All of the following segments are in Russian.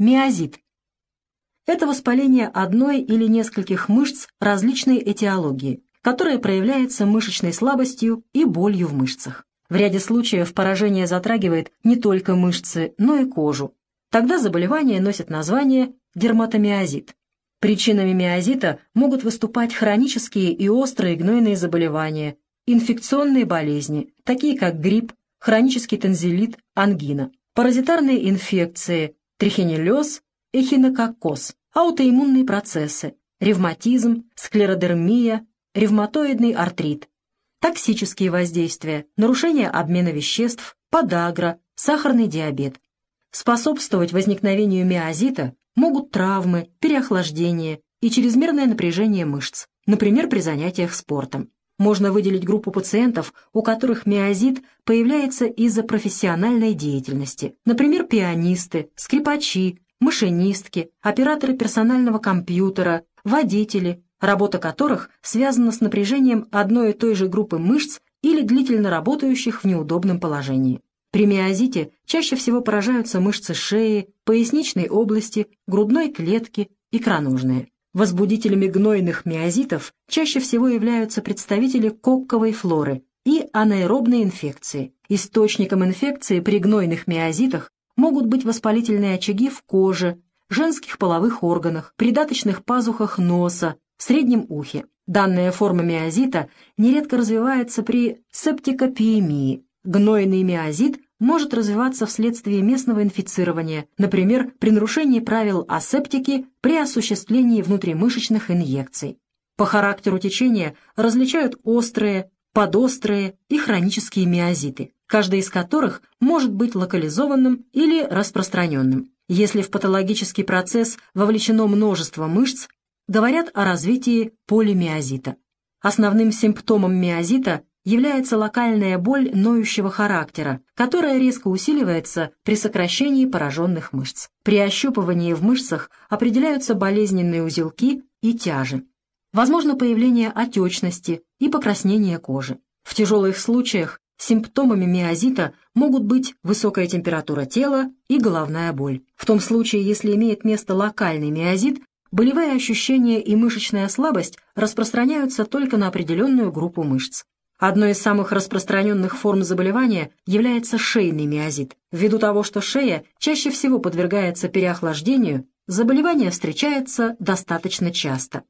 Миозит. Это воспаление одной или нескольких мышц различной этиологии, которое проявляется мышечной слабостью и болью в мышцах. В ряде случаев поражение затрагивает не только мышцы, но и кожу. Тогда заболевание носит название дерматомиозит. Причинами миозита могут выступать хронические и острые гнойные заболевания, инфекционные болезни, такие как грипп, хронический танзелит, ангина, паразитарные инфекции, трихинеллез, эхинококкоз, аутоиммунные процессы, ревматизм, склеродермия, ревматоидный артрит, токсические воздействия, нарушение обмена веществ, подагра, сахарный диабет. Способствовать возникновению миозита могут травмы, переохлаждение и чрезмерное напряжение мышц, например, при занятиях спортом. Можно выделить группу пациентов, у которых миозит появляется из-за профессиональной деятельности, например, пианисты, скрипачи, машинистки, операторы персонального компьютера, водители, работа которых связана с напряжением одной и той же группы мышц или длительно работающих в неудобном положении. При миозите чаще всего поражаются мышцы шеи, поясничной области, грудной клетки, икроножные. Возбудителями гнойных миозитов чаще всего являются представители кокковой флоры и анаэробные инфекции. Источником инфекции при гнойных миозитах могут быть воспалительные очаги в коже, женских половых органах, придаточных пазухах носа, среднем ухе. Данная форма миозита нередко развивается при септикопиемии. Гнойный миозит может развиваться вследствие местного инфицирования, например, при нарушении правил асептики при осуществлении внутримышечных инъекций. По характеру течения различают острые, подострые и хронические миозиты, каждый из которых может быть локализованным или распространенным. Если в патологический процесс вовлечено множество мышц, говорят о развитии полимиозита. Основным симптомом миозита является локальная боль ноющего характера, которая резко усиливается при сокращении пораженных мышц. При ощупывании в мышцах определяются болезненные узелки и тяжи. Возможно появление отечности и покраснение кожи. В тяжелых случаях симптомами миозита могут быть высокая температура тела и головная боль. В том случае, если имеет место локальный миозит, болевые ощущения и мышечная слабость распространяются только на определенную группу мышц. Одной из самых распространенных форм заболевания является шейный миозит. Ввиду того, что шея чаще всего подвергается переохлаждению, заболевание встречается достаточно часто.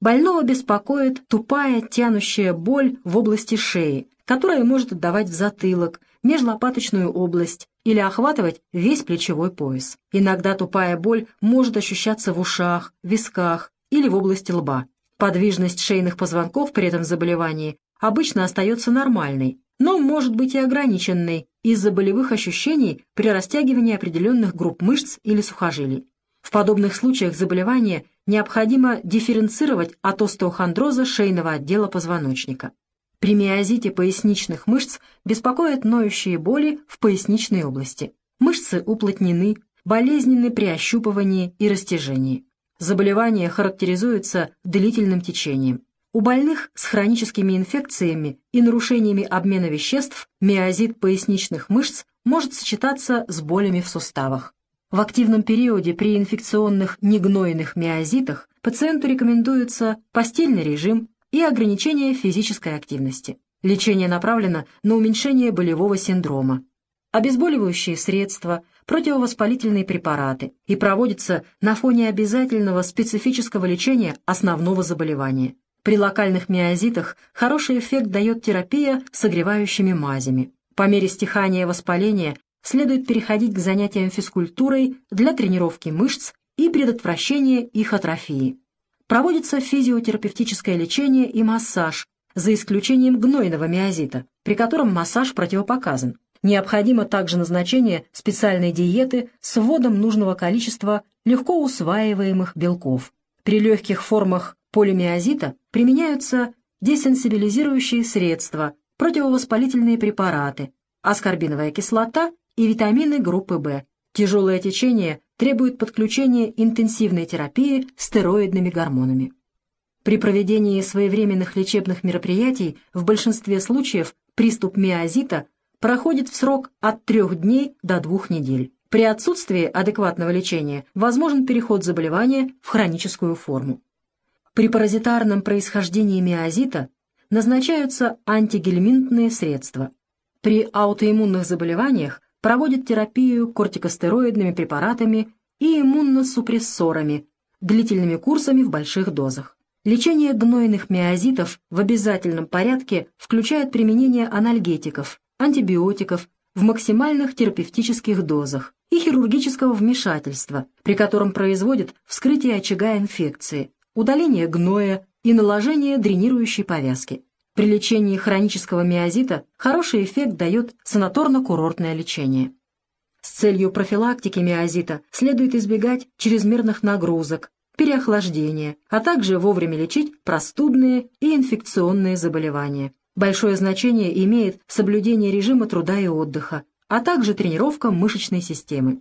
Больного беспокоит тупая тянущая боль в области шеи, которая может отдавать в затылок, межлопаточную область или охватывать весь плечевой пояс. Иногда тупая боль может ощущаться в ушах, висках или в области лба. Подвижность шейных позвонков при этом заболевании обычно остается нормальной, но может быть и ограниченной из-за болевых ощущений при растягивании определенных групп мышц или сухожилий. В подобных случаях заболевания необходимо дифференцировать от остеохондроза шейного отдела позвоночника. При миозите поясничных мышц беспокоят ноющие боли в поясничной области. Мышцы уплотнены, болезненны при ощупывании и растяжении. Заболевание характеризуется длительным течением. У больных с хроническими инфекциями и нарушениями обмена веществ миозит поясничных мышц может сочетаться с болями в суставах. В активном периоде при инфекционных негнойных миозитах пациенту рекомендуется постельный режим и ограничение физической активности. Лечение направлено на уменьшение болевого синдрома, обезболивающие средства, противовоспалительные препараты и проводится на фоне обязательного специфического лечения основного заболевания. При локальных миозитах хороший эффект дает терапия согревающими мазями. По мере стихания воспаления следует переходить к занятиям физкультурой для тренировки мышц и предотвращения их атрофии. Проводится физиотерапевтическое лечение и массаж, за исключением гнойного миозита, при котором массаж противопоказан. Необходимо также назначение специальной диеты с вводом нужного количества легко усваиваемых белков. При легких формах полимиозита применяются десенсибилизирующие средства, противовоспалительные препараты, аскорбиновая кислота и витамины группы В. Тяжелое течение требует подключения интенсивной терапии стероидными гормонами. При проведении своевременных лечебных мероприятий в большинстве случаев приступ миозита проходит в срок от 3 дней до 2 недель. При отсутствии адекватного лечения возможен переход заболевания в хроническую форму. При паразитарном происхождении миозита назначаются антигельминтные средства. При аутоиммунных заболеваниях проводят терапию кортикостероидными препаратами и иммуносупрессорами, длительными курсами в больших дозах. Лечение гнойных миозитов в обязательном порядке включает применение анальгетиков, антибиотиков в максимальных терапевтических дозах и хирургического вмешательства, при котором производят вскрытие очага инфекции, удаление гноя и наложение дренирующей повязки. При лечении хронического миозита хороший эффект дает санаторно-курортное лечение. С целью профилактики миозита следует избегать чрезмерных нагрузок, переохлаждения, а также вовремя лечить простудные и инфекционные заболевания. Большое значение имеет соблюдение режима труда и отдыха, а также тренировка мышечной системы.